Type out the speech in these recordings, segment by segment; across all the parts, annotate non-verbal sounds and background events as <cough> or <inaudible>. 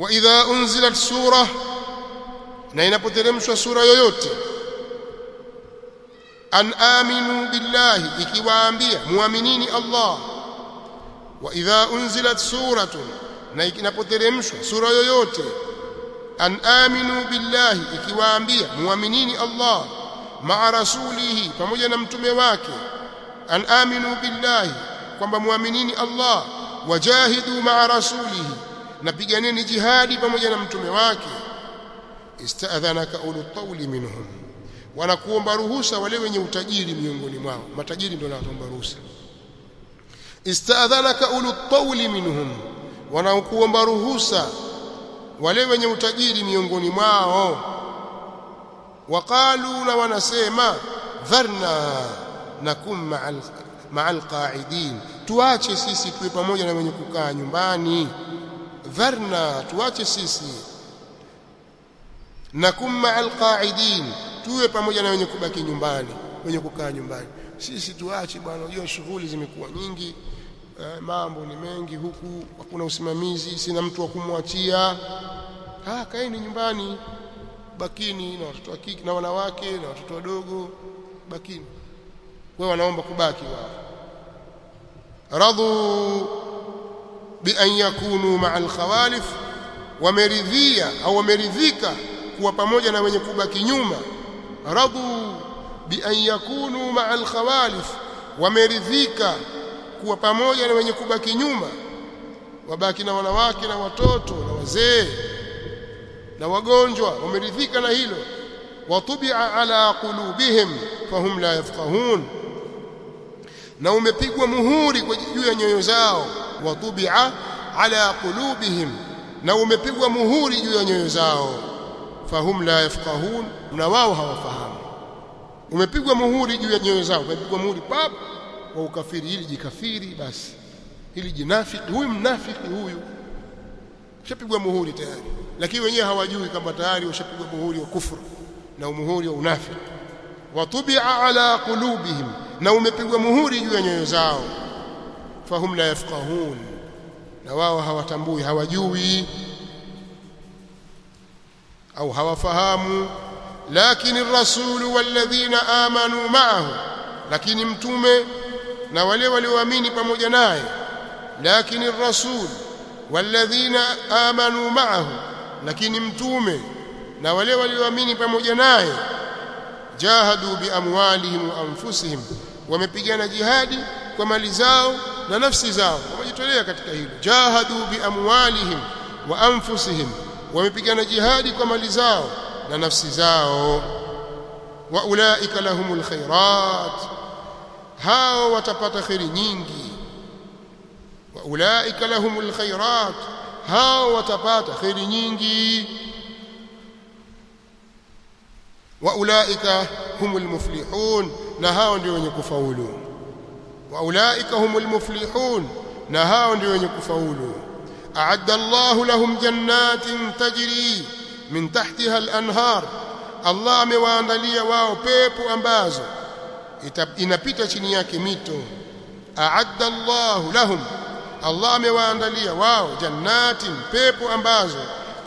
wa idha unzilat sura na inapoteremshwa sura yoyote an aminu billahi ikiwaambia muaminini Allah. Wa idha unzilat suratun na inapoteremshwa sura yoyote an aminu billahi ikiwaambia muaminini Allah maa rasulihi pamoja na mtume wake an aminu billahi kwamba muaminini Allah wajahidu maa rasulihi napiganeni jihadi pamoja na mtume wake? Istadhanaka ulu minhum. Wanakuomba ruhusa wale wenye utajiri miongoni mwao. Matajiri ndio wanaomba ruhusa. Istadhanaka ulu minhum. Wanakuomba ruhusa wale wenye utajiri miongoni mwao. Waqalu na wanasema dharna nakum ma'al ma'al qa'idin tuache sisi tuwe pamoja na wenye kukaa nyumbani dharna tuache sisi. Na kumma alqaidin tuwe pamoja na wenye kubaki nyumbani wenye kukaa nyumbani. Sisi tuache bwana unajua shughuli zimekuwa nyingi eh, mambo ni mengi huku hakuna usimamizi sina mtu wa kumwachia. Ah kaeni nyumbani bakini na watoto wa na wanawake na watoto wadogo bakini. Wao wanaomba kubaki wao. Radhu bi an yakunu ma'al khawalif wameridhia au wameridhika kuwa pamoja na wenye kubaki nyuma. Radu bi an yakunu ma'al khawalif wameridhika kuwa pamoja na wenye kubaki nyuma. Wabaki na wanawake na watoto na wazee na wagonjwa wameridhika na hilo. Watubia ala qulubihim fahum la yafqahun. Na umepigwa muhuri kwa juu ya nyoyo zao watubia ala qulubihim na umepigwa muhuri juu ya nyoyo zao. Fahum la yafqahun na wao hawafahamu. Umepigwa muhuri juu ya nyoyo zao umepigwa muhuri pap wa ukafiri ili jikafiri basi ili jinafiki huyu mnafiki huyu. Ushapigwa muhuri tayari lakini wenyewe hawajui kwamba tayari ushapigwa muhuri wa kufuru na muhuri wa unafiki. Watubia ala qulubihim na umepigwa muhuri juu ya nyoyo zao fahum la yafqahun na wao hawatambui hawajui au hawafahamu. Lakini rasulu walladhina amanu ma'ahu lakini mtume na wale walioamini pamoja naye. Lakini rasul walladhina amanu ma'ahu lakini mtume na wale walioamini pamoja naye. Jahadu biamwalihim wa anfusihim wamepigana jihadi kwa mali zao na nafsi zao wamejitolea katika hilo. Jahadu biamwalihim wa anfusihim wamepigana jihadi kwa mali zao na nafsi zao. Wa ulaika lahumul khairat hao watapata khairi nyingi. Wa ulaika lahumul khairat hao watapata kheri nyingi. Wa ulaika humul muflihun na hao ndio wenye kufaulu wa ulaika humul muflihun na hao ndio wenye kufaulu. A'adda Allahu lahum jannatin tajri min tahtiha al-anhar Allah amewaandalia wao pepo ambazo inapita chini yake mito. A'adda Allahu lahum Allah amewaandalia wao jannatin pepo ambazo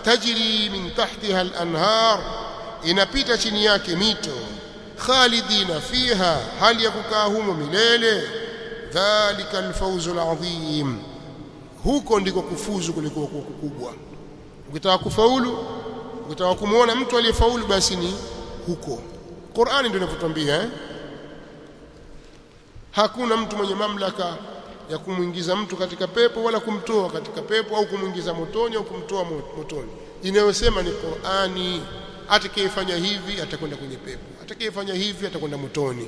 tajri min tahtiha al-anhar inapita chini yake mito. Khalidina fiha hali ya kukaa humo milele dhalika alfawzu alazim. Huko ndiko kufuzu kulikuwa kukubwa. Ukitaka kufaulu ukitaka kumuona mtu aliyefaulu basi ni huko. Qur'ani ndio inatuambia eh? hakuna mtu mwenye mamlaka ya kumwingiza mtu katika pepo wala kumtoa katika pepo au kumwingiza motoni au kumtoa motoni. Inayosema ni Qur'ani. Atakayefanya hivi atakwenda kwenye pepo. Atakayefanya hivi atakwenda motoni.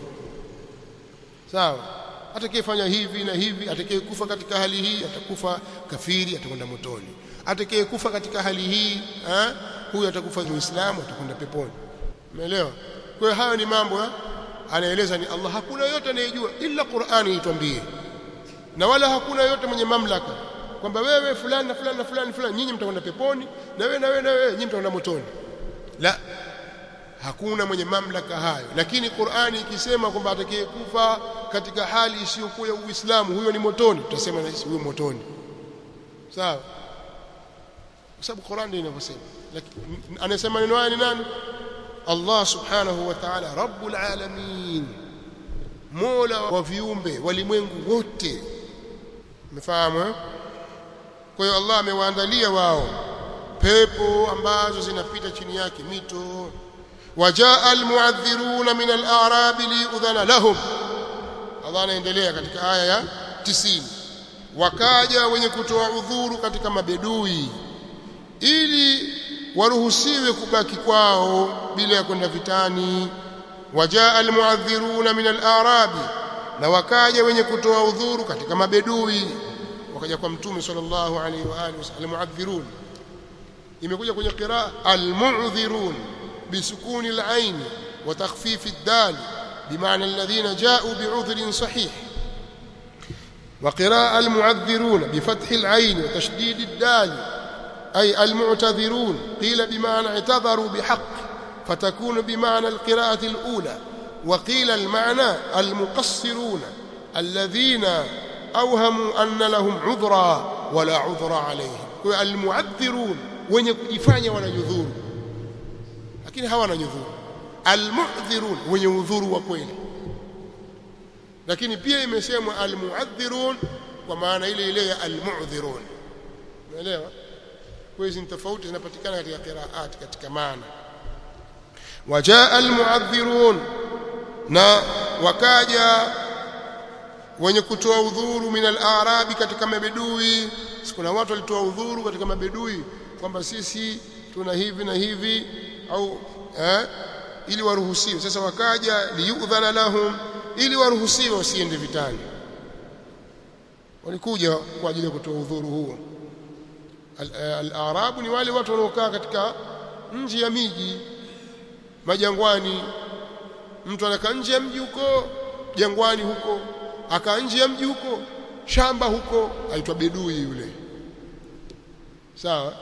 Sawa atakayefanya hivi na hivi atakayekufa katika hali hii atakufa kafiri atakwenda motoni. Atakayekufa katika hali hii eh huyu atakufa muislamu atakwenda peponi. Umeelewa? Kwa hiyo hayo ni mambo anaeleza ni Allah. Hakuna yote anayejua ila Qur'ani itwambie. Na wala hakuna yote mwenye mamlaka kwamba wewe fulani na fulani na fulani fulani nyinyi mtakwenda peponi na wewe na wewe na wewe nyinyi mtakwenda motoni. La hakuna mwenye mamlaka hayo. Lakini Qur'ani ikisema kwamba atakayekufa katika hali isiyokuwa ya Uislamu huyo ni motoni. Tutasema na huyo motoni. Sawa? Kwa sababu Qur'ani ndio inavyosema. Lakini anasema neno haya ni nani? Allah subhanahu wa ta'ala rabbul alamin. Mola wa viumbe walimwengu wote. Umefahamu eh? Kwa hiyo Allah amewaandalia wao. Pepo ambazo zinapita chini yake mito wajaa almu'adhdhiruna min al-a'rab liudhana lahum. Allah anaendelea katika aya ya 90 wakaja wenye kutoa udhuru katika mabedui ili waruhusiwe kubaki kwao bila ya kwenda vitani. Wajaa almu'adhdhiruna min al-a'rab na wakaja wenye kutoa udhuru katika mabedui. Wakaja kwa mtume sallallahu alaihi wa alihi wasallam mu'adhdhirun imekuja kwenye qiraa almu'dhirun al-ain wa takhfif ad-dal بمعنى الذين جاءوا بعذر صحيح. وقراءة المعذرون بفتح العين وتشديد الدال أي المعتذرون قيل بمعنى اعتذروا بحق فتكون بمعنى القراءة الأولى. وقيل المعنى المقصرون الذين أوهموا أن لهم عذرا ولا عذر عليهم. المعذرون kujifanya wana nyudhuru lakini hawana nyudhuru. Almu'dhirun wenye udhuru wa kweli. Lakini pia imesemwa almu'adhirun kwa maana ile ile ya almu'dhirun umeelewa? Kwa hizo ni tofauti zinapatikana katika qiraat katika maana. Wajaa almu'adhirun na wakaja wenye kutoa udhuru min al-arabi katika mabedui. Kuna watu walitoa udhuru katika mabedui kwamba sisi tuna hivi na hivi au eh, ili waruhusiwe. Sasa wakaja liyudhana lahum ili waruhusiwe wasiende vitani. Walikuja kwa ajili ya kutoa udhuru huo. Al-arabu ni wale watu wanaokaa katika nje ya miji majangwani. Mtu anakaa nje ya mji huko jangwani huko akaa nje ya mji huko shamba huko aitwa bedui yule. Sawa?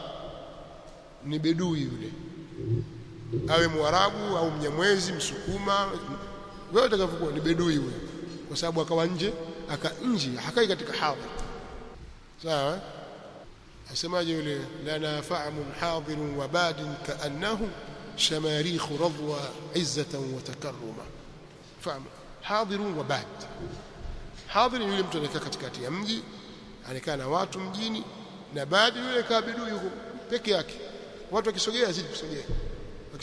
Ni bedui yule awe mwarabu au mnyamwezi msukuma wewe utakavyokuwa ni bedui huyo. Kwa sababu akawa nje aka nje hakai katika hadhir sawa? Asemaje yule? Lana fa'mun hadirun wa badin ka'annahu shamarikh radwa izzatan wa takarruma. Fahamu hadirun wa bad. Hadir yule mtu anakaa katikati ya mji anakaa na watu mjini na badi yule kaa bidui yuko peke yake. Watu wakisogea azidi kusogea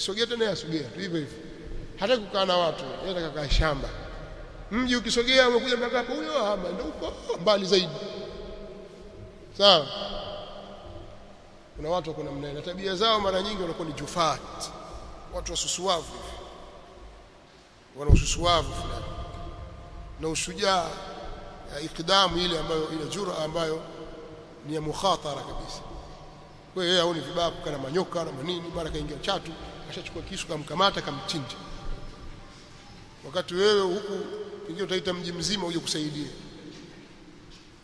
wakisogea tena yasogea tu hivyo hivyo. Hata kukaa na watu yeye atakakaa shamba. Mji ukisogea umekuja mpaka hapo huyo hama ndio uko mbali zaidi. Sawa? Kuna watu wako namna na tabia zao mara nyingi wanakuwa ni jufat watu wasusuavu wana ususuavu fulani. Na ushujaa ikdamu ile ambayo ile jura ambayo ni ya mukhatara kabisa. Kwa hiyo haoni vibaya kana manyoka na manini mara kaingia chatu ashachukua kisu kamkamata kamchinja. Wakati wewe huku pengine utaita mji mzima uje kusaidia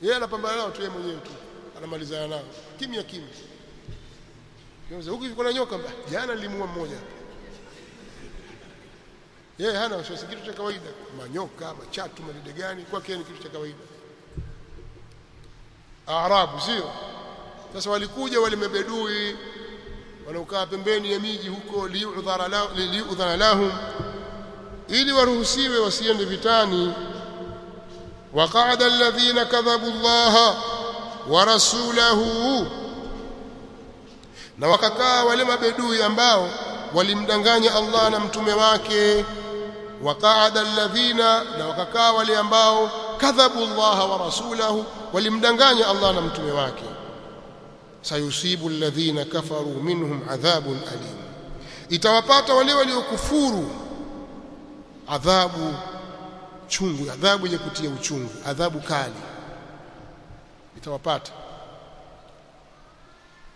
yeye anapambana nao tu yeye mwenyewe tu anamalizana nao kimya kimya. Kionza huku kuna nyoka jana nilimuua mmoja. Yeye hana wasiwasi kitu cha kawaida. Manyoka machatu madide gani kwake ni kitu cha kawaida. Arabu sio? Sasa walikuja wale mabedui wanaokaa pembeni ya miji huko liudhara lahum ili waruhusiwe wasiende vitani. Waqaada alladhina kadhabu llaha wa rasulahu na wakakaa wale mabedui ambao walimdanganya Allah na mtume wake. Waqaada alladhina na wakakaa wale ambao kadhabu llaha wa rasulahu walimdanganya Allah na mtume wake sayusibu alladhina kafaru minhum adhabun alim. Itawapata wale waliokufuru adhabu chungu adhabu ya kutia uchungu adhabu kali. Itawapata.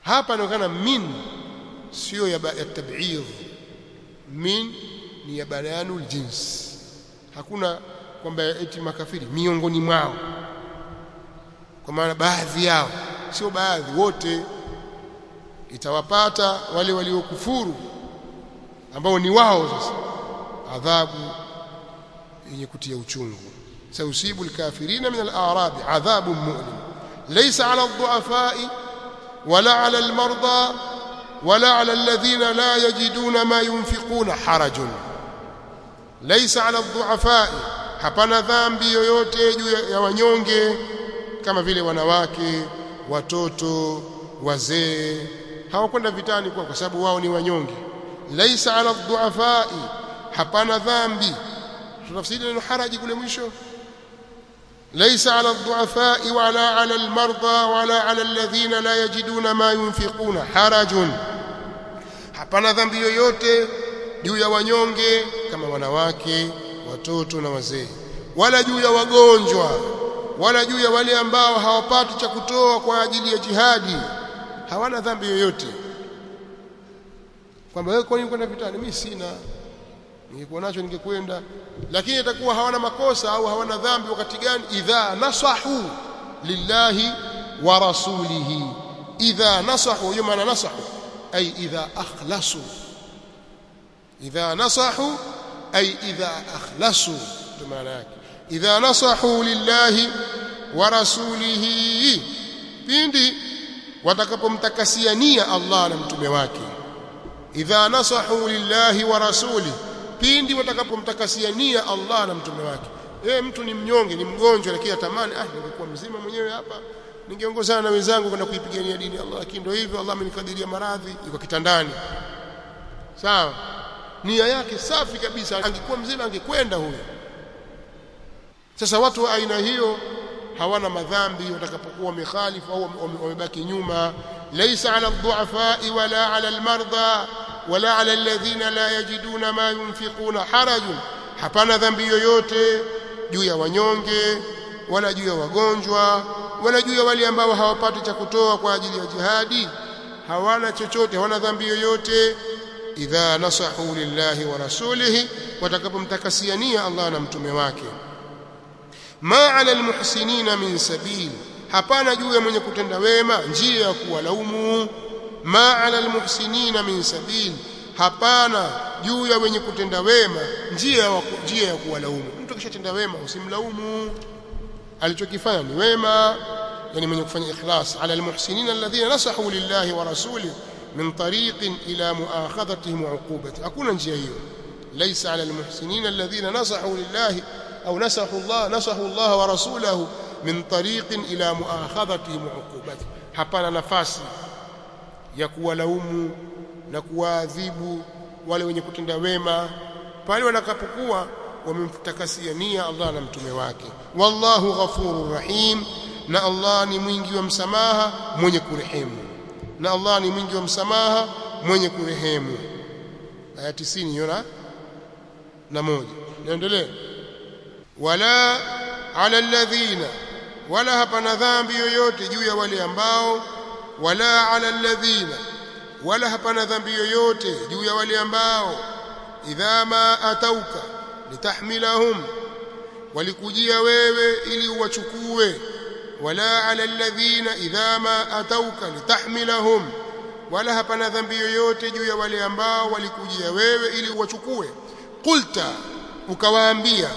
Hapa inaonekana min sio ya, tab'idh. Min ni ya bayanul jins. Hakuna kwamba eti makafiri miongoni mwao. Kwa maana baadhi yao sio baadhi wote itawapata wale waliokufuru ambao ni wao sasa adhabu yenye kutia uchungu. Sausibu alkafirina min al-a'rab adhabun mu'lim laysa 'ala ad-du'afa'i wala ala almarda wala ala alladhina la yajiduna ma yunfiquna harajun. Laysa ala adh-du'afa'i hapana dhambi yoyote juu ya wanyonge kama vile wanawake watoto wazee hawakwenda vitani kwa, kwa sababu wao ni wanyonge. Laisa ala dhuafai hapana dhambi. Tutafsiri neno haraji kule mwisho. Laisa ala dhuafai wala ala المرضى wala ala alladhina la yajiduna ma yunfiquna harajun. Hapana dhambi yoyote juu ya wanyonge kama wanawake watoto na wazee wala juu ya wagonjwa wala juu ya wale ambao hawapati cha kutoa kwa ajili ya jihadi hawana dhambi yoyote. Kwamba wewe kwa nini kwenda vitani? Mimi sina. Ningekuwa nacho ningekwenda. Lakini itakuwa hawana makosa au hawana dhambi wakati gani? Idha nasahu lillahi wa rasulihi. Idha nasahu hiyo maana nasahu. Ay idha akhlasu. Idha nasahu ay idha akhlasu. Ndio maana yake idha nasahu lillahi wa rasulihi pindi watakapomtakasia nia Allah na mtume wake. Idha nasahu lillahi wa rasuli. Pindi watakapomtakasia nia Allah na mtume wake. Eh mtu ni mnyonge ni mgonjwa lakini atamani ah ningekuwa mzima mwenyewe hapa. Ningeongozana na wenzangu kwenda kuipigania dini Allah. Lakini ndio hivyo Allah amenikadiria maradhi yuko kitandani. Sawa? Nia yake safi kabisa. Angekuwa mzima angekwenda huyo sasa watu wa aina hiyo hawana madhambi watakapokuwa wamekhalifu au wamebaki nyuma. Laysa ala dhu'afa wala ala almarda wala ala alladhina la yajiduna ma yunfiquna harajun. Hapana dhambi yoyote juu ya wanyonge wala juu ya wagonjwa wala juu ya wale ambao hawapati cha kutoa kwa ajili ya jihadi. Hawana chochote hawana dhambi yoyote. Idha nasahu lillahi wa rasulihi watakapomtakasiania Allah na mtume wake ma ala almuhsinina min sabil. Hapana juu ya mwenye kutenda wema njia ya kuwalaumu. Ma ala almuhsinina min sabil. Hapana juu ya wenye kutenda wema njia njia ya kuwalaumu. Mtu kishatenda wema usimlaumu. Alichokifanya ni wema yani mwenye kufanya ikhlas. Ala almuhsinina alladhina nasahu lillahi wa rasulihi min tariqin ila muakhadhatihim wa uqubati hakuna njia hiyo. Laysa ala almuhsinina alladhina nasahu lillahi au nasahu Allah nasahu Allah wa rasulahu min tariqin ila muakhadhatihim wa hapana nafasi ya kuwalaumu na kuwaadhibu wale wenye kutenda wema pale wanakapokuwa wamemtakasia nia Allah na mtume wake. Wallahu ghafurur rahim na Allah ni mwingi wa msamaha mwenye kurehemu. Na Allah ni mwingi wa msamaha mwenye kurehemu. Aya 90 yona na moja. Naendelea wala ala alladhina wala hapana dhambi yoyote juu ya wale ambao wala ala alladhina wala hapana dhambi yoyote juu ya wale ambao idha ma atauka litahmilahum walikujia wewe ili uwachukue. Wala ala alladhina idha ma atauka litahmilahum wala hapana dhambi yoyote juu ya wale ambao walikujia wewe ili uwachukue. Qulta ukawaambia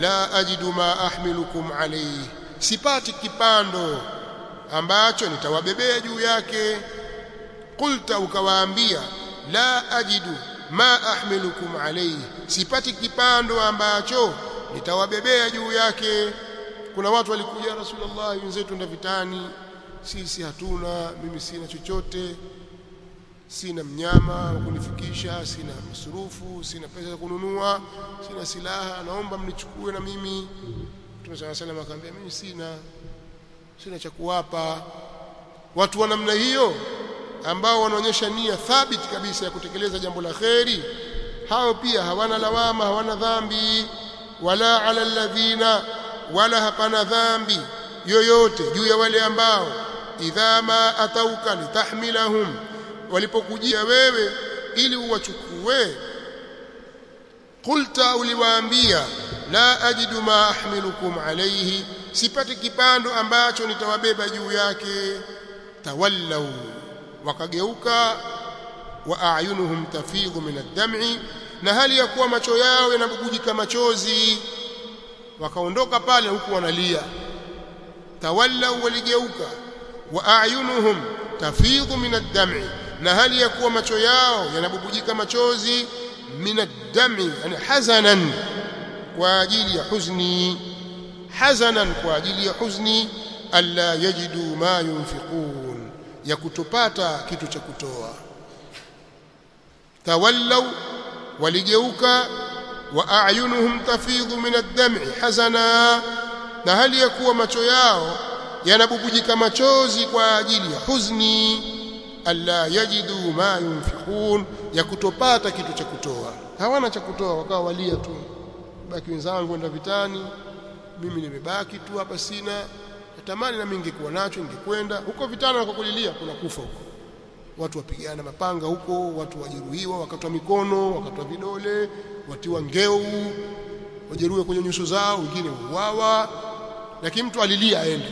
la ajidu ma ahmilukum alayhi. Sipati kipando ambacho nitawabebea juu yake. Qulta ukawaambia la ajidu ma ahmilukum alayhi. Sipati kipando ambacho nitawabebea juu yake. Kuna watu walikuja rasulullah wenzetu ndio vitani sisi hatuna mimi sina chochote sina mnyama wa kunifikisha sina masurufu sina pesa za kununua sina silaha naomba mnichukue na mimi Mtume صلى الله عليه akamwambia mimi sina sina cha kuwapa watu wa namna hiyo ambao wanaonyesha nia thabiti kabisa ya kutekeleza jambo la kheri hao pia hawana lawama hawana dhambi wala ala alladhina wala hapana dhambi yoyote juu ya wale ambao idha ma atauka litahmilahum walipokujia wewe ili uwachukue? Qulta uliwaambia la ajidu ma ahmilukum alayhi sipati kipando ambacho nitawabeba juu yake. Tawallau wakageuka wa ayunuhum tafidhu min ad-dam'i na hali ya kuwa macho yao yanabubujika machozi. Wakaondoka pale huku wanalia. Tawallau waligeuka wa ayunuhum tafidhu min ad-dam'i na hali ya kuwa macho yao yanabubujika machozi minadami yani hazanan kwa ajili ya huzni. Hazanan kwa ajili ya huzni alla yajidu ma yunfiqun ya kutopata kitu cha kutoa. Tawallaw waligeuka wa a'yunuhum tafidhu min ad-dam'i hazana. Na hali ya kuwa macho yao yanabubujika machozi kwa ajili ya huzni alla yajidu ma yunfiqun ya kutopata kitu cha kutoa. Hawana cha kutoa wakawa walia tu. Baki wenzangu enda vitani mimi nimebaki tu hapa sina. Natamani na mimi ningekuwa nacho ningekwenda. Huko vitani kwa kulilia kuna kufa huko. Watu wapigana mapanga huko watu wajeruhiwa wakatwa mikono wakatwa vidole watiwa ngeu wajeruhiwa kwenye nyuso zao wengine uwawa lakini mtu alilia aende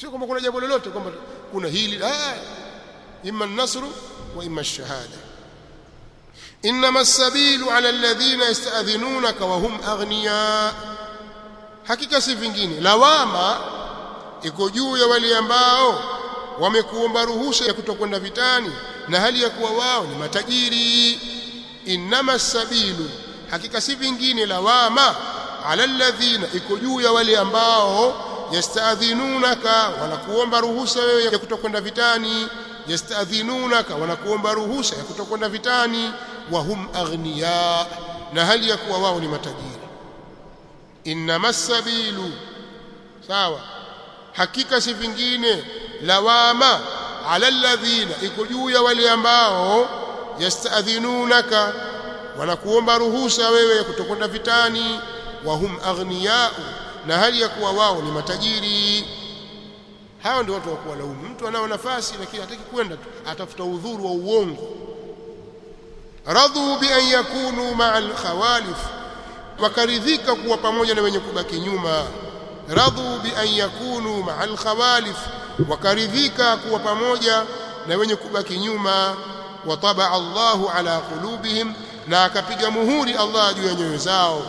sio kwamba kuna jambo lolote kwamba kuna hili. Ah imma an-nasru wa imma ash-shahada inma as-sabilu 'ala alladhina yasta'dhinunaka wa hum aghniya. Hakika si vingine. Lawama iko juu ya wale ambao wamekuomba ruhusa ya kutokwenda vitani na hali ya kuwa wao ni matajiri. Inma sabilu hakika si vingine. Lawama ala alladhina iko juu ya wale ambao yastadhinunaka wanakuomba ruhusa wewe ya kutokwenda vitani. Yastadhinunaka wanakuomba ruhusa ya kutokwenda vitani. Wa hum aghniya na hali ya kuwa wao ni matajiri. Innama sabilu sawa. Hakika si vingine. Lawama ala alladhina iko juu ya wale ambao yastadhinunaka wanakuomba ruhusa wewe ya kutokwenda vitani. Wa hum aghniyau na hali ya kuwa wao ni matajiri. Hao ndio watu wa kuwalaumu. Mtu anao nafasi lakini hataki kwenda tu atafuta udhuru wa uongo. Radhu bi an yakunu ma'a al-khawalif wakaridhika kuwa pamoja na wenye kubaki nyuma. Radhu bi an yakunu ma'a al-khawalif wakaridhika kuwa pamoja na wenye kubaki nyuma. Wa tabaa Allahu ala qulubihim na akapiga muhuri Allah juu ya nyoyo zao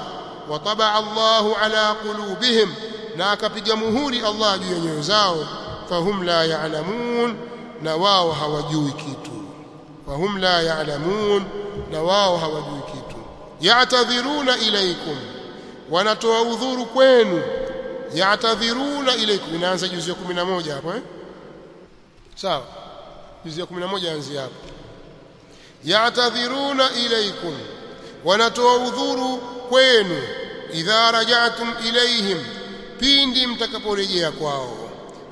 wa tabaa Allahu ala qulubihim na akapiga muhuri Allah juu ya nyoyo zao. Fahum la ya'lamun na wao hawajui kitu. Fahum la ya'lamun na wao hawajui kitu. Ya'tadhiruna ilaikum, wanatoa udhuru kwenu. Ya'tadhiruna ilaikum, inaanza juzu ya 11 hapo eh? Sawa. Juzu ya 11 anzia hapo. Ya'tadhiruna ilaikum, wanatoa udhuru kwenu idha raja'tum ilaihim pindi mtakaporejea kwao.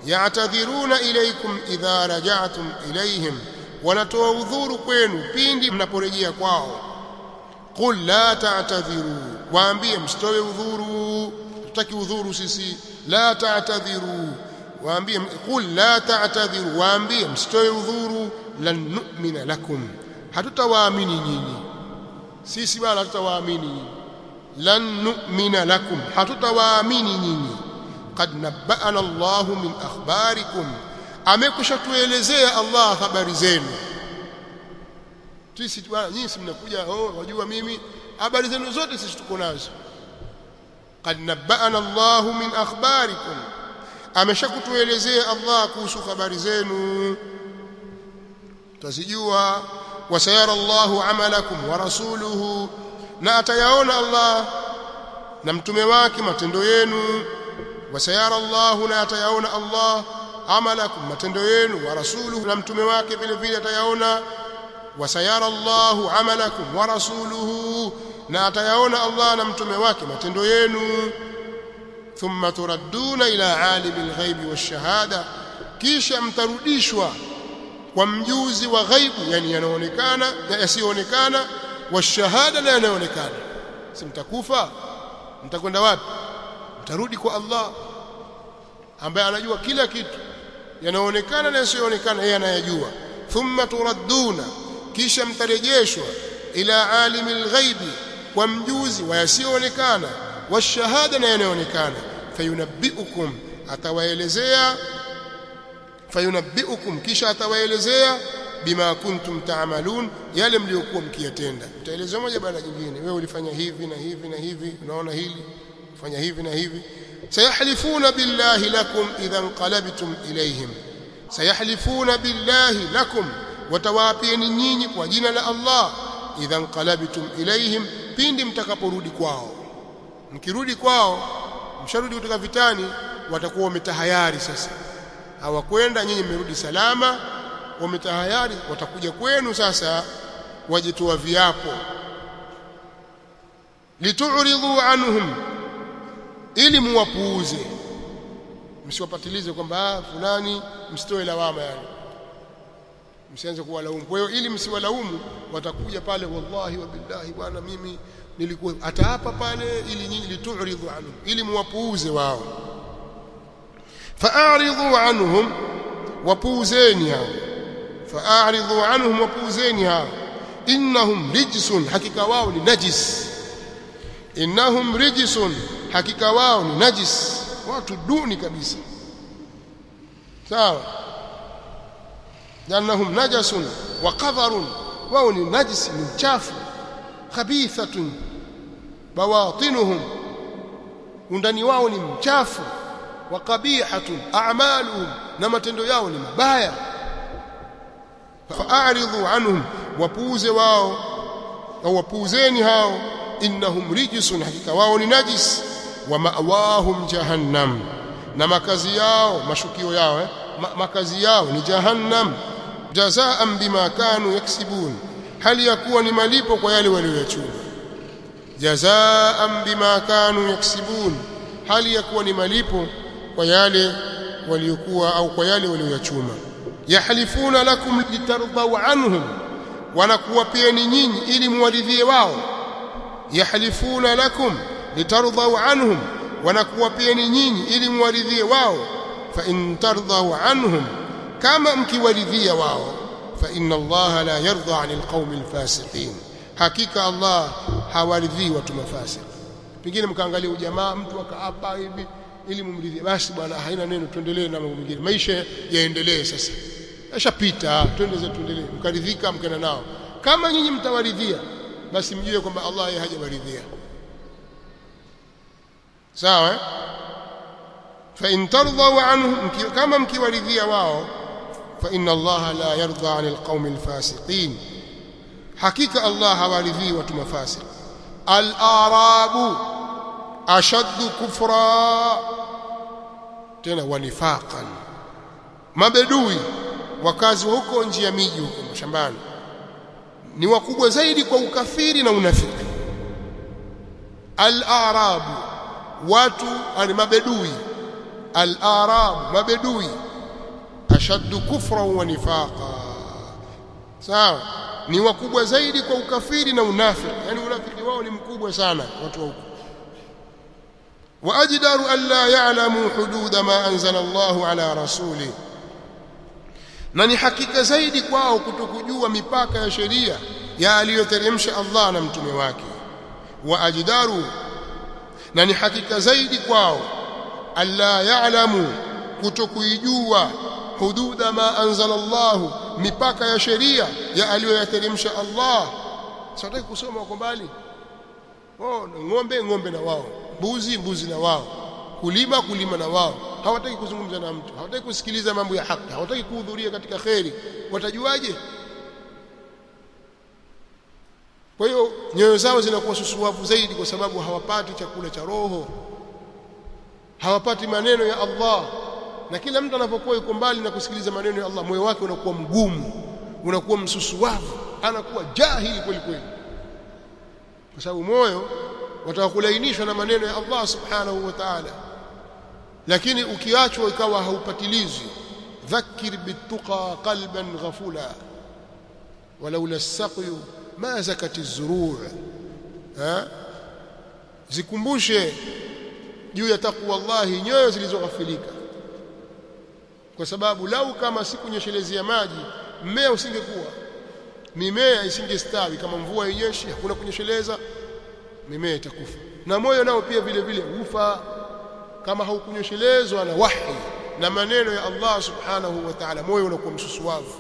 Ya'tadhiruna ilaikum idha raja'tum ilaihim wanatoa udhuru kwenu pindi mnaporejea kwao. Qul la ta'tadhiru waambie msitoe udhuru tutaki udhuru sisi. La ta'tadhiru waambie qul la ta'tadhiru waambie msitoe udhuru lan nu'mina lakum. Hatutawaamini nyinyi. Sisi bwana hatutawaamini nyinyi لن نؤمن لكم. حتتواميني نيني قد نبأنا الله من أخباركم. أميكو شكوه لزي الله خبر زينو تيسي توانا نيسي منكوية هو وجوه ميمي. أبر زينو زوتي سيشتكو نازو قد نبأنا الله من أخباركم. أمي شكوه لزي الله كوسو خبر زينو تزيوها وسيرى الله عملكم ورسوله ورسوله. Na atayaona Allah na mtume wake matendo yenu wasayara Allahu na atayaona Allah amalakum matendo yenu wa rasuluhu na mtume wake vile vile atayaona wasayara Allahu amalakum wa rasuluhu na atayaona Allah na mtume wake matendo yenu thumma turadduna ila alimil ghaibi wash-shahada kisha mtarudishwa kwa mjuzi wa ghaibu yani yanaonekana na yasiyoonekana washahada na yanayoonekana. Si mtakufa? Mtakwenda wapi? Mtarudi kwa Allah ambaye anajua kila kitu yanaonekana na yasiyoonekana yeye anayajua. Thumma turadduna kisha mtarejeshwa ila alimil ghaibi kwa mjuzi wa yasiyoonekana washahada na yanayoonekana. Fayunabbiukum atawaelezea fayunabbiukum kisha atawaelezea bima kuntum taamalun yale mliokuwa mkiyatenda. Utaelezwa moja baada nyingine. Wewe ulifanya hivi na hivi na hivi unaona hili fanya hivi na hivi. Sayahlifuna billahi lakum idha inqalabtum ilayhim. Sayahlifuna billahi lakum watawapieni nyinyi kwa jina la Allah idha inqalabtum ilayhim pindi mtakaporudi kwao. Mkirudi kwao msharudi kutoka vitani watakuwa wametahayari sasa. Hawakwenda nyinyi mmerudi salama wametahayari watakuja kwenu sasa wajitoa viapo. Lituridhu anhum ili muwapuuze. Msiwapatilize kwamba fulani msitoe lawama yani. Msianze kuwalaumu. Kwa hiyo ili msiwalaumu watakuja pale wallahi wa billahi bwana mimi nilikuwa ataapa pale ili nyinyi lituridhu anhum ili muwapuuze wao. Fa'ridhu anhum wapuuzeni hao fa'aridhu anhum wapuuzeni hao innahum rijsun hakika wao ni najis innahum rijsun hakika wao ni najis watu duni kabisa sawa لانهم نجس وقذر wao ni najisi ni mchafu khabithatun bawatinuhum undani wao ni mchafu wa qabihatun a'maluhum na matendo yao ni mabaya fa'aridhu anhum wapuuze wao au wapuuzeni hao. Innahum rijsun hakika wao ni najis. Wa ma'wahum jahannam na makazi yao mashukio yao eh? Ma makazi yao ni jahannam. Jazaan bima kanu yaksibun hali ya kuwa ni malipo kwa yale walioyachuma. Jazaan bima kanu yaksibun hali ya kuwa ni malipo kwa yale waliokuwa au kwa yale walioyachuma yahlifuna lakum litardau anhum wanakuwapieni nyinyi ili muwaridhie wao. Yahlifuna lakum litardau anhum wanakuwapieni nyinyi ili muwaridhie wao. Fa in tardau anhum kama mkiwaridhia wao fa inna allaha la yarda 'anil qaumi alfasiqin hakika allah hawaridhii watu mafasik pengine mkaangalia ujamaa mtu akaapa hivi ili mumridhie basi bwana haina neno tuendelee na mambo mengine maisha yaendelee sasa. Yashapita twende zetu tuendelee. Mkaridhika mkaenda nao. Kama nyinyi mtawaridhia basi mjue kwamba Allah yeye hajawaridhia. Sawa eh? fa in tardau anhum kama mkiwaridhia wao fa inna Allah la yarda 'anil qaumil fasiqin hakika Allah hawaridhii watu mafasik al-arabu ashaddu kufra. Tena wanifaqan mabedui wakazi wa huko nje ya miji huko mashambani ni wakubwa zaidi kwa ukafiri na unafiki. Al-arabu watu al mabedui. Al-arabu mabedui. Ashaddu kufra wa nifaqa sawa ni wakubwa zaidi kwa ukafiri na unafiki. Yani unafiki wao ni mkubwa sana watu wa huko واجدر الا يعلموا حدود ما انزل الله على رسوله na ni hakika zaidi kwao kutokujua mipaka ya sheria ya aliyoteremsha Allah na mtume wake wa ajdaru na ni hakika zaidi kwao alla ya'lamu kutokuijua hududa ma anzala Allah mipaka ya sheria ya aliyoyateremsha Allah sitaki kusoma kwa mbali oh ng'ombe ng'ombe na wao mbuzi mbuzi na wao. Kulima kulima na wao. Hawataki kuzungumza na mtu. Hawataki kusikiliza mambo ya haki. Hawataki kuhudhuria katika kheri. Watajuaje? Kwa hiyo nyoyo zao zinakuwa susuwavu zaidi kwa sababu hawapati chakula cha roho. Hawapati maneno ya Allah. Na kila mtu anapokuwa yuko mbali na kusikiliza maneno ya Allah moyo wake unakuwa mgumu. Unakuwa msusuwavu anakuwa jahili kweli kweli. Kwa sababu moyo watakulainishwa na maneno ya Allah subhanahu wa ta'ala. Lakini ukiachwa ikawa haupatilizwi dhakir bituqa qalban ghafula. Walaula as-saqy ma zakat az-zuru' zikumbushe juu ya takwa Allahi nyoyo zilizoghafilika. Kwa sababu lau kama sikunyeshelezea maji mmea usingekuwa. Mimea isingestawi kama mvua yenyeshi hakuna kunyesheleza mimea itakufa. Na moyo nao pia vile vile ufa kama haukunyoshelezwa na wahi na maneno ya Allah subhanahu wa ta'ala. Moyo unakuwa msusuwavu.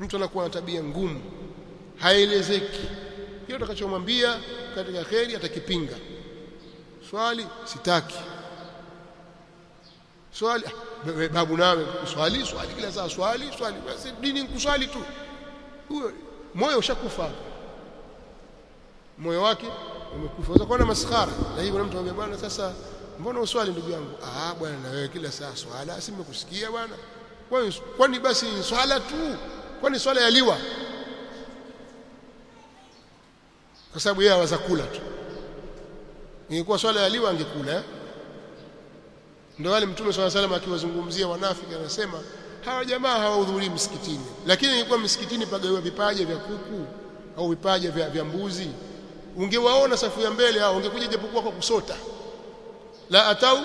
Mtu anakuwa na tabia ngumu. Haelezeki. Kile utakachomwambia katika kheri atakipinga. Swali sitaki. Swali babu nawe swali swali kila saa swali swali. Basi dini kuswali tu. Huyo moyo ushakufa moyo wake umekufa. Unaweza na maskhara. Na hivyo mtu anambia bwana sasa mbona uswali ndugu yangu? Ah bwana na wewe kila saa swala. Si nimekusikia bwana. Kwani kwani basi swala tu? Kwani swala yaliwa kwa sababu yeye anaweza kula tu. Ingekuwa swala yaliwa angekula eh? ndio wale mtume swalla salam akiwazungumzia wanafiki anasema hawa jamaa hawahudhurii msikitini. Lakini ingekuwa msikitini pagawiwa vipaja vya kuku au vipaja vya, vya mbuzi ungewaona safu ya mbele hao ungekuja japokuwa kwa kusota. La atau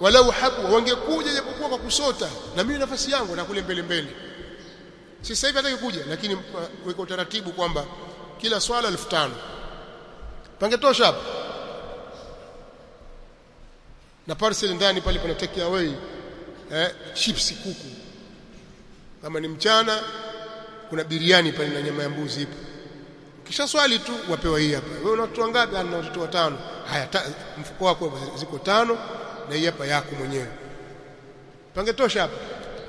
walau habu wangekuja japokuwa kwa kusota. Na mimi nafasi yangu na kule mbele mbele. Si sasa hivi atakuja lakini weka utaratibu kwamba kila swala 1500 pangetosha hapo. Na parcel ndani pale pana take away eh chips kuku. Kama ni mchana kuna biriani pale na nyama ya mbuzi ipo kisha swali tu wapewa hii hapa. Wewe una watoto wangapi ana watoto watano. Haya mfuko wako ziko tano na hii hapa yako mwenyewe. Pangetosha hapa.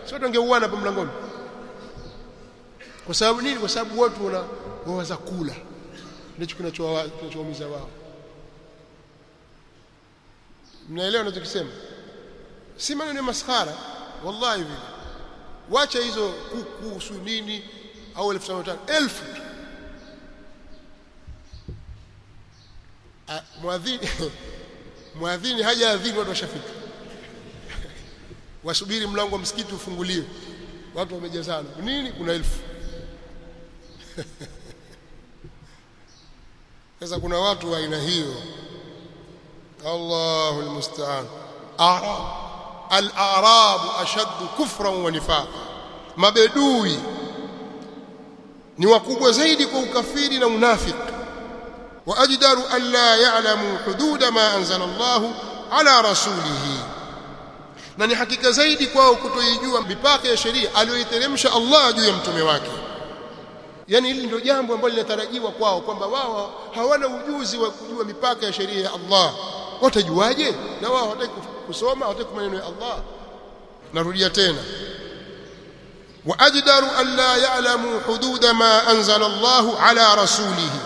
Sio tungeuana hapa mlangoni? Kwa sababu nini? Kwa sababu watu wana wawaza kula. Ndicho kinachowaumiza wao. Mnaelewa ninachokisema? Si maneno maskhara. Wallahi vile. Wacha hizo kuku nini au 1500 1000 Ah, mwadhini <laughs> mwadhini haja adhini watu washafika. Wasubiri mlango wa msikiti ufunguliwe. Watu wamejazana. Nini? Kuna elfu. <laughs> Sasa kuna watu wa aina hiyo. Allahu almusta'an. A'rab al-a'rab ashaddu kufran wa nifaq. Mabedui ni wakubwa zaidi kwa ukafiri na unafiki ajdaru an la ya'lamu hududa ma anzala Allah ala rasulihi. Na ni hakika zaidi kwao kutoijua mipaka ya sheria aliyoiteremsha Allah juu ya mtume wake. Yani hili ndio jambo ambalo linatarajiwa kwao kwamba wao hawana ujuzi wa kujua mipaka ya sheria ya Allah. Watajuaje? Na wao hawataki kusoma hawataki maneno ya Allah. Narudia tena. Wa ajdaru an la ya'lamu hududa ma anzala Allah ala rasulihi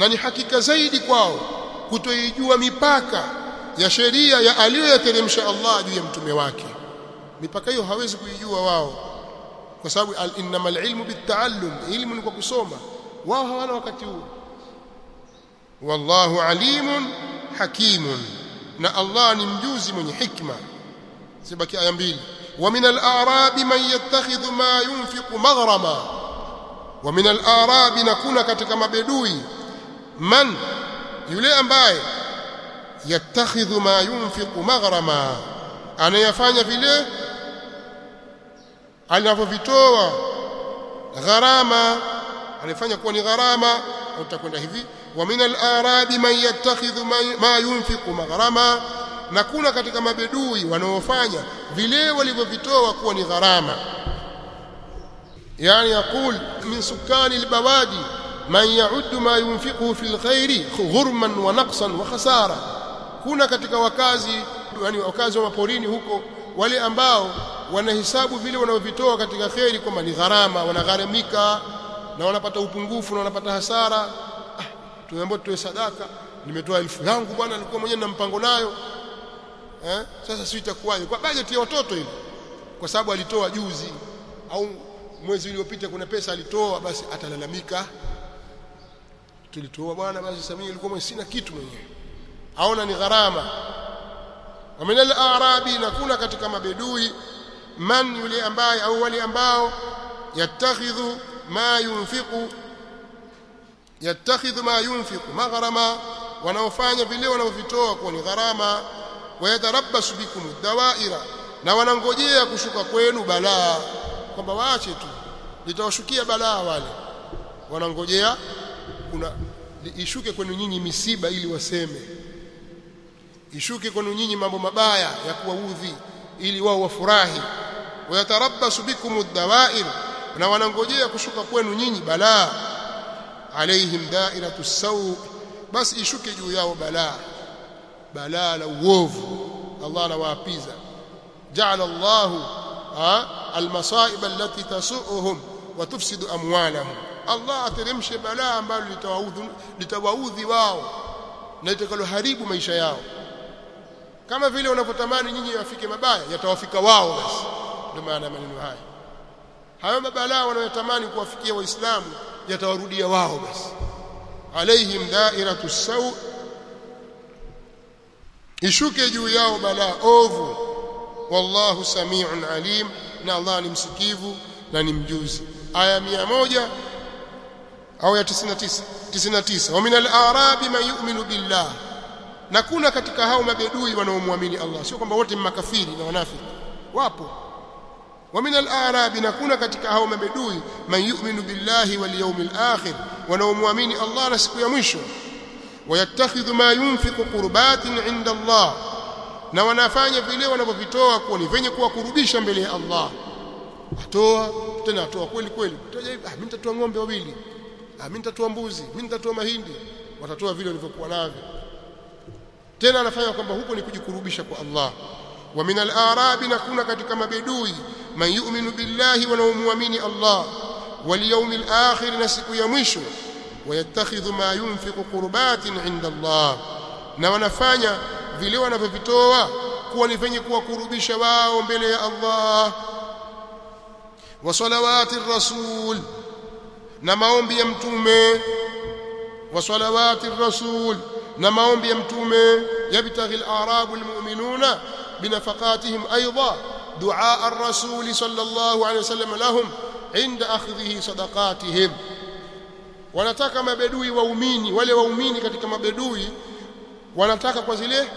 na ni hakika zaidi kwao kutoijua mipaka ya sheria ya aliyoyateremsha Allah juu ya mtume wake. Mipaka hiyo hawezi kuijua wao kwa sababu innamal ilmu bitaallum ilmu ni kwa kusoma. Wao hawana wakati huo. Wallahu alimun hakimun na Allah ni mjuzi mwenye hikma. Sibaki aya mbili. Al-a'rab man yattakhidhu ma yunfiqu maghrama. Wa min al-a'rab nakuna katika mabedui man yule ambaye yattakhidhu ma yunfiqu maghrama anayafanya vile anavyovitoa gharama anafanya kuwa ni gharama utakwenda hivi wa min al-arabi man yattakhidhu ma yunfiqu maghrama na kuna katika mabedui wanaofanya vile walivyovitoa kuwa ni gharama. Yani yakul min sukani al-bawadi man yaudu ma yunfiquhu fil khairi ghurman wa naqsan wa khasara. Kuna katika wakazi yani wakazi wa maporini huko wale ambao wanahesabu vile wanavyovitoa katika kheri kwamba ni gharama wanagharamika na wanapata upungufu na wanapata hasara. Ah, tumeambiwa tutoe sadaka nimetoa elfu yangu bwana nilikuwa mwenyewe na mpango nayo. Eh sasa si itakuwaje. Kwa bajeti ya watoto ile kwa sababu alitoa juzi au mwezi uliopita kuna pesa alitoa basi atalalamika tulitoa bwana basi samii mimi nilikuwa sina kitu mwenyewe. Aona ni gharama. Wa min al-a'rabi na kuna katika mabedui man yule ambaye au wale ambao yatakhidhu ma yunfiqu yattakhidhu ma yunfiqu magharama wanaofanya vile wanaovitoa kuwa ni gharama wayatarabbasu bikum dawaira na wanangojea kushuka kwenu balaa kwamba waache tu litawashukia balaa wale. Wanangojea kuna ishuke kwenu nyinyi misiba ili waseme. Ishuke kwenu nyinyi mambo mabaya ya kuwaudhi ili wao wafurahi. Wayatarabasu bikum dawair na wanangojea kushuka kwenu nyinyi balaa. Alaihim dairatu saw basi ishuke juu yao balaa. Balaa la uovu Allah anawaapiza. Ja'ala Allahu almasaiba allati tasu'uhum wa tufsidu amwalahum Allah ateremshe balaa ambalo litawaudhi wao na litakaloharibu maisha yao. Kama vile unavyotamani nyinyi yafike mabaya yatawafika wao basi. Ndio maana maneno haya. Hayo mabalaa wanayotamani kuwafikia waislamu yatawarudia wao basi. Alaihim dairatu sau ishuke juu yao balaa ovu. Wallahu samiun alim na Allah ni msikivu na ni mjuzi. Aya 100 au ya 99 99 wa min al-arabi man yu'minu billah. Na kuna katika hao mabedui wanaomwamini Allah. Sio kwamba wote makafiri na wanafiki. Wapo. Wa min al-arabi na kuna katika hao mabedui man yu'minu billahi wal yawmil akhir wanaomwamini Allah na siku ya mwisho. Wayattakhidhu ma yunfiqu qurbatin 'inda Allah. Na wanafanya vile wanavyovitoa kuwa ni venye kuwakurubisha mbele ya Allah. Atoa tena atoa kweli kweli. Ah mimi nitatoa ng'ombe wawili mimi nitatoa mbuzi mimi nitatoa mahindi. Watatoa vile walivyokuwa navyo. Tena anafanya kwamba huko ni kujikurubisha kwa Allah. Wa min al-arabi na kuna katika mabedui. Man yu'minu billahi wanaomuamini Allah. Wal yawmil akhir na siku ya mwisho. Wayattakhidhu ma yunfiqu qurbatin 'inda Allah. Na wanafanya vile wanavyovitoa kuwa ni venye kuwakurubisha wao mbele ya Allah. Wa salawati rasul na maombi ya mtume wa salawati rasul na maombi ya mtume yabtaghi al-arabu al-mu'minuna binafaqatihim aidha du'a ar-rasul sallallahu alayhi wasallam lahum inda akhdhihi sadaqatihim. Wanataka mabedui waumini wale waumini katika mabedui wanataka kwa zile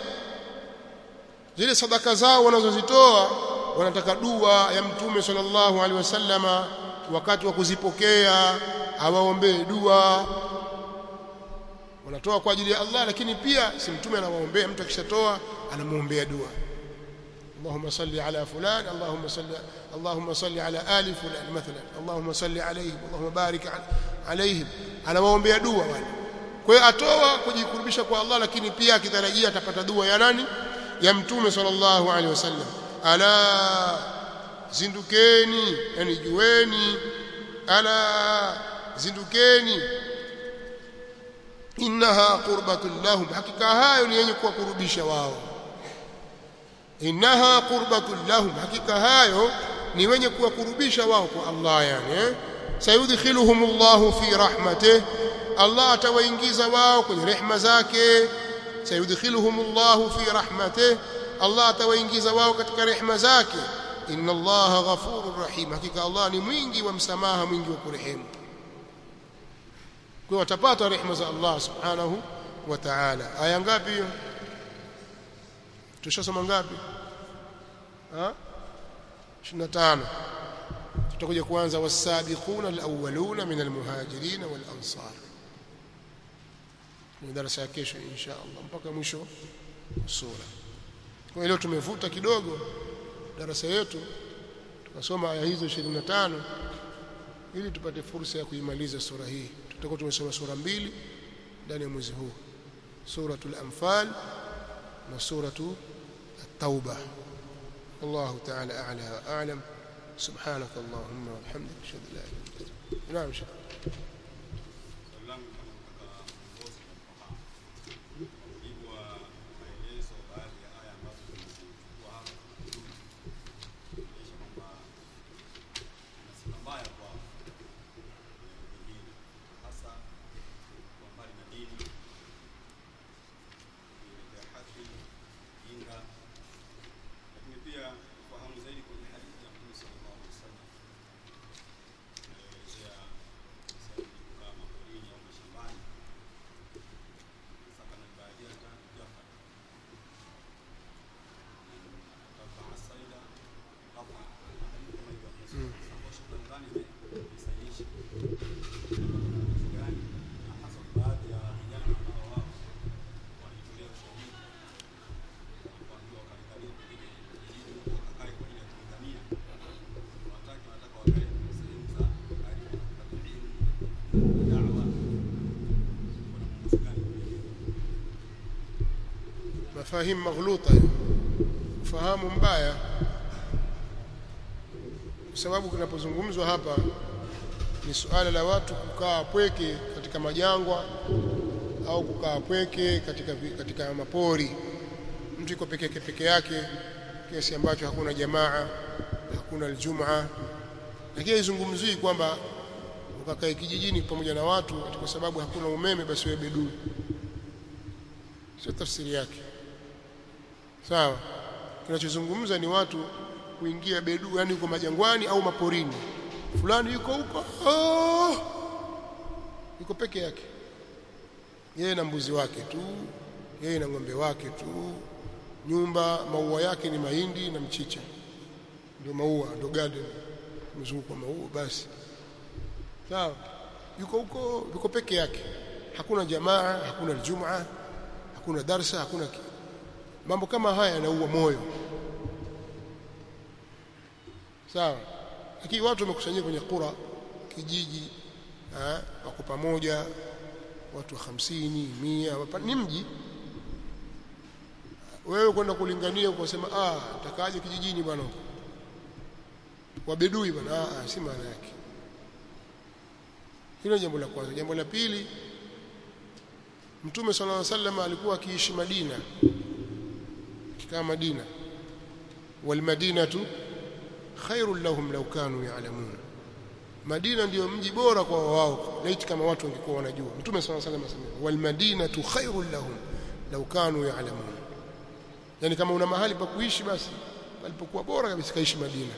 zile sadaka zao wanazozitoa wanataka dua ya mtume sallallahu alaihi wasallama wakati wa kuzipokea awaombee dua wanatoa kwa ajili ya Allah lakini pia si mtume anawaombea mtu akishatoa anamuombea dua اللهم صل على فلان اللهم صل اللهم صل على آل فلان مثلا اللهم صل عليهم اللهم بارك عليهم anawaombea dua wale kwa hiyo atoa kujikurubisha kwa Allah lakini pia akitarajia atapata dua ya nani ya mtume sallallahu alaihi wasallam ala zindukeni yani jueni. Ala zindukeni. Innaha qurbatun lahum. Hakika hayo ni yenye kuwakurubisha wao. Innaha qurbatun lahum. Hakika hayo ni wenye kuwakurubisha wao kwa Allah yani eh? sayudkhiluhumullahu fi rahmatihi. Allah atawaingiza wao kwenye rehema zake. Sayudkhiluhumullahu fi rahmatihi. Allah atawaingiza wao katika rehema zake inna Allaha ghafurur rahim. Hakika Allah ni mwingi wa msamaha mwingi wa kurehemu. Kwa watapata rehema za Allah subhanahu wa ta'ala. Aya ngapi hiyo? Tushasoma ngapi? Ha? 25 tutakuja kuanza. Wasabiquna alawwaluna min almuhajirin wal ansar ni darasa ya kesho insha Allah mpaka mwisho sura. Kwa hiyo tumevuta kidogo darasa yetu tukasoma aya hizo 25 ili tupate fursa ya kuimaliza sura hii tutakuwa tumesoma sura mbili ndani ya mwezi huu suratul anfal na suratu at-tauba الله تعالى أعلى وأعلم سبحانك اللهم وبحمدك أشهد أن لا إله إلا أنت نعم شيخ mafahimu maghluta fahamu mbaya. Kwa sababu kinapozungumzwa hapa ni suala la watu kukaa pweke katika majangwa au kukaa pweke katika katika mapori. Mtu iko peke peke yake kiasi ambacho hakuna jamaa hakuna aljumaa lakini haizungumzii kwamba ukakae kijijini pamoja na watu kwa sababu hakuna umeme basi wewe bedui. Sio tafsiri yake sawa. Kinachozungumza ni watu kuingia bedu yani uko majangwani au maporini. Fulani yuko huko oh! yuko peke yake. Yeye na mbuzi wake tu. Yeye na ng'ombe wake tu. Nyumba maua yake ni mahindi na mchicha. Ndio maua ndio garden. Mzunguko maua basi. Sawa. Yuko huko yuko peke yake. Hakuna jamaa hakuna aljumaa hakuna darsa hakuna mambo kama haya yanaua moyo. Sawa. Lakini watu wamekusanyika kwenye kura kijiji wako pamoja watu hamsini mia ni mji. Wewe kwenda kulingania ukasema ah takaje kijijini bwana? Wabedui bwana ah si maana yake. Hilo jambo la kwanza. Jambo la pili Mtume sallallahu alaihi wasallam alikuwa akiishi Madina kikaa Madina. Wal madinatu khairul lahum law kanu ya'lamun. Madina ndiyo mji bora kwa wao laiti kama watu wangekuwa wanajua. Mtume صلى الله عليه وسلم wal madinatu khairul lahum law kanu ya'lamun. Yaani kama una mahali pa kuishi basi palipokuwa bora kabisa kaishi Madina.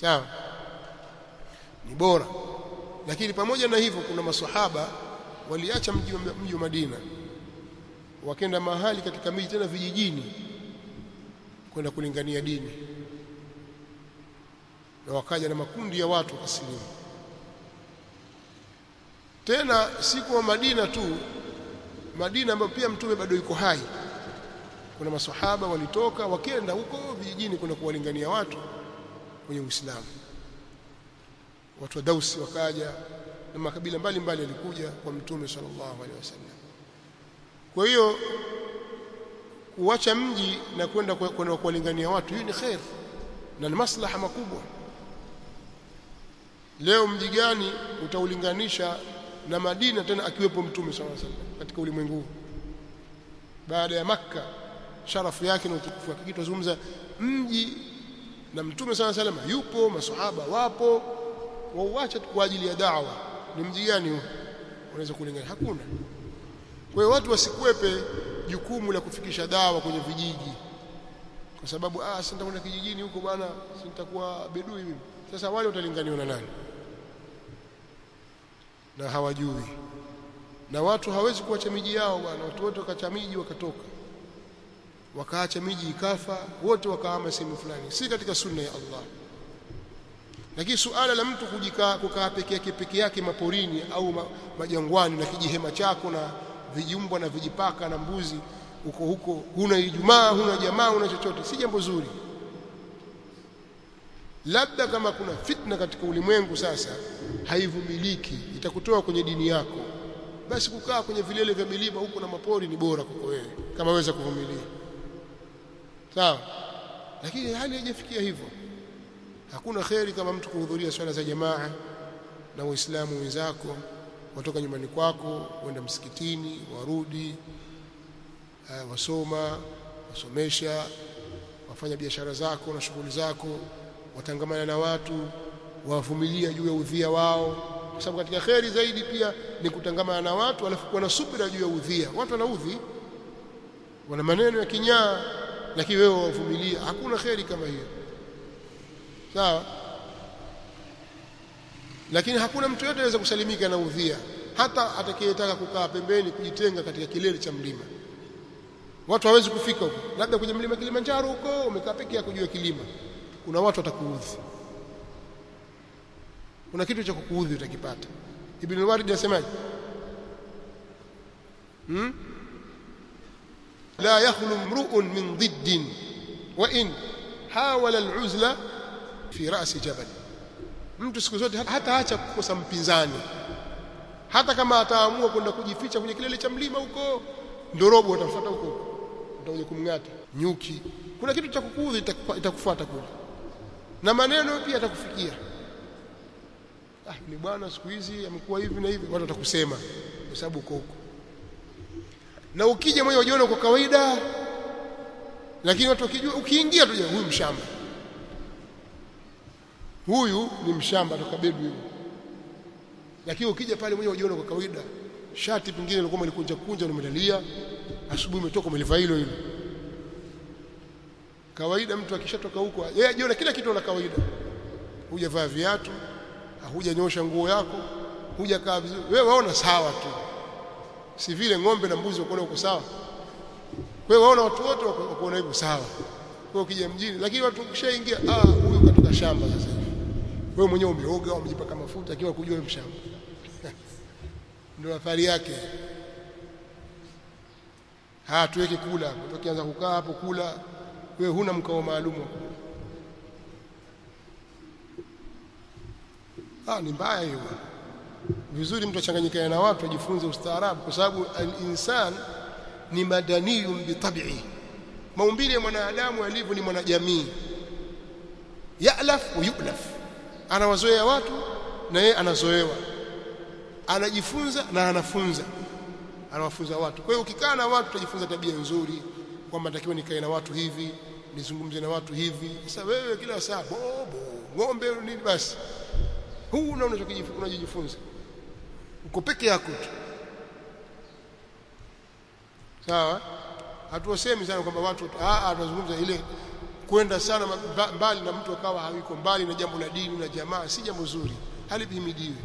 Sawa? Ni bora. Lakini pamoja na hivyo kuna maswahaba waliacha mji wa Madina wakenda mahali katika miji tena vijijini kwenda kulingania dini. Na wakaja na makundi ya watu wakasilimu tena siku wa Madina tu Madina ambayo pia mtume bado yuko hai kuna maswahaba walitoka wakenda huko vijijini kwenda kuwalingania watu kwenye Uislamu. Watu wa Dausi wakaja na makabila mbalimbali yalikuja kwa mtume sallallahu alaihi wasallam kwa hiyo kuacha mji na kwenda kwenda kuwalingania watu hiyo ni khair na ni maslaha makubwa. Leo mji gani utaulinganisha na Madina tena akiwepo mtume sallallahu alaihi katika ulimwengu baada ya makka sharafu yake na utukufu wake. Kitazungumza mji na mtume sallallahu alaihi yupo maswahaba wapo wauacha kwa ajili ya da'wa. Ni mji gani unaweza kulingana hakuna kwa hiyo watu wasikwepe jukumu la kufikisha dawa kwenye vijiji. Kwa sababu ah si nitakwenda kijijini huko bwana si nitakuwa bedui mimi. Sasa wale watalinganiwa na nani? Na hawajui. Na watu hawezi kuacha miji yao bwana watu wote wakacha miji wakatoka. Wakaacha miji ikafa wote wakahama sehemu fulani. Si katika sunna ya Allah. Lakini suala la mtu kujikaa kukaa peke yake peke yake maporini au majangwani na kijihema chako na vijumbwa na vijipaka na mbuzi uko huko huna ijumaa huna jamaa huna chochote si jambo zuri. Labda kama kuna fitna katika ulimwengu sasa haivumiliki itakutoa kwenye dini yako. Basi kukaa kwenye vilele vya milima huko na mapori ni bora kwako wewe kama weza kuvumilia. Sawa? Lakini hali haijafikia hivyo. Hakuna kheri kama mtu kuhudhuria swala za jamaa na waislamu wenzako watoka nyumbani kwako wenda msikitini warudi uh, wasoma wasomesha wafanya biashara zako na shughuli zako watangamana na watu wavumilia juu ya udhia wao. Kwa sababu katika kheri zaidi pia ni kutangamana na watu alafu kuwa na subira juu ya udhia. Watu wanaudhi wana maneno ya kinyaa lakini wewe wavumilia. Hakuna kheri kama hiyo. Sawa lakini hakuna mtu yote anaweza kusalimika na udhia hata atakayetaka kukaa pembeni kujitenga katika kilele cha mlima. Watu hawezi kufika huko. Labda kwenye mlima Kilimanjaro huko umekaa peke yako juu ya kilima. Kuna watu watakuudhi. Kuna kitu cha kukuudhi utakipata. Ibn al-Warid anasemaje hmm? la yakhlu mru'un min diddin wa in hawala al-uzla fi ra'si jabal mtu siku zote hata acha kukosa mpinzani. Hata kama ataamua kwenda kujificha kwenye kilele cha mlima huko ndorobo atafuata huko utakuja kumngata nyuki. Kuna kitu cha kukuudhi itakufuata kule. Na maneno pia atakufikia ah ni bwana siku hizi amekuwa hivi na hivi watu watakusema kwa sababu uko huko. Na ukija mwenye ujiona kwa kawaida lakini watu wakijua ukiingia tu huyu mshamba huyu ni mshamba toka bedwi lakini ukija pale mwenye ujiona kwa kawaida shati pingine ilikuwa mlikunja kunja umelalia asubuhi umetoka umelivaa hilo hilo. Kawaida mtu akishatoka huko yeye ajiona kila kitu na kawaida. Hujavaa viatu hujanyosha nguo yako hujakaa vizuri. Wewe waona sawa tu. Si vile ng'ombe na mbuzi wako uko sawa. Wewe waona watu wote wako hivyo sawa. Kwa ukija mjini lakini watu ukishaingia ah huyu katoka shamba sasa wewe mwenyewe umeoga umejipaka mafuta akiwa kujua mshamba. <laughs> Ndio athari yake. Ha tuweke kula. Tukianza kukaa hapo kula. Wewe huna mkao maalum ah ni mbaya hiyo. Vizuri mtu achanganyikane na watu ajifunze ustaarabu kwa sababu al-insan ni madaniyun bitabi'i maumbile ya mwanadamu alivyo ni mwanajamii. Ya'laf wa yu'laf anawazoea watu na yeye anazoewa. Anajifunza na anafunza. Anawafunza watu. Kwa hiyo ukikaa na watu utajifunza tabia nzuri. Kwamba natakiwa nikae na watu hivi nizungumze na watu hivi. Sasa wewe kila saa bobo ng'ombe nini basi. Huu unachojifunza uko peke yako tu. Sawa? Hatuwasemi sana kwamba watu ah tunazungumza ile kwenda sana mbali na mtu akawa hawiko mbali na jambo la dini na jamaa si jambo zuri halipimidiwi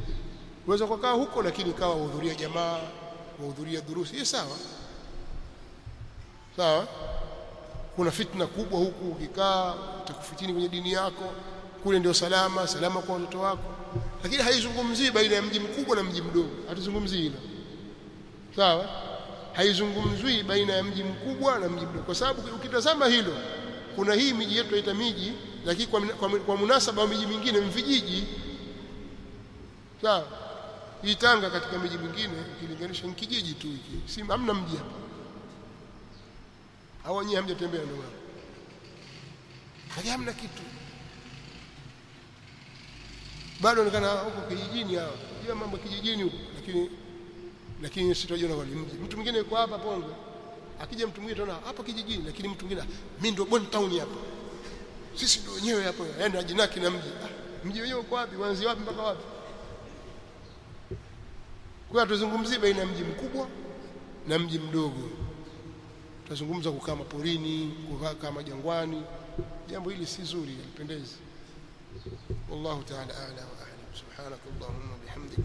uweza kukaa huko lakini kawa uhudhuria jamaa uhudhuria durusi. Hiyo sawa. Sawa? Kuna fitna kubwa huku ukikaa utakufitini kwenye dini yako kule ndio salama salama kwa watoto wako. Lakini haizungumzii baina ya mji mkubwa na mji mdogo. Hatuzungumzii hilo. Sawa? Haizungumzwi baina ya mji mkubwa na mji mdogo. Kwa sababu ukitazama hilo kuna hii miji yetu inaita miji lakini kwa, kwa, kwa munasaba wa miji mingine mvijiji. Sawa? Hii Tanga katika miji mingine ukilinganisha ni kijiji tu hiki. Si hamna mji hapa. Au nyinyi hamjatembea ndio hadi hamna kitu. Bado onekana huko kijijini hao. Hiyo mambo kijijini huko lakini lakini sitojiona kwa mji. Mtu mwingine yuko hapa Pongwe akija mtu mwingine tunaona hapa kijijini lakini mtu mwingine mimi ndio bon town hapa. Sisi ndio wenyewe hapa yani ajinaki na mji. Ah, mji wenyewe uko wapi? Wanzi wapi mpaka wapi? Kwa tuzungumzie baina ya mji mkubwa na mji mdogo. Tutazungumza kukaa maporini kukaa kama jangwani, jambo hili si zuri halipendezi. Wallahu ta'ala a'lam wa ahlam subhanakallahumma bihamdika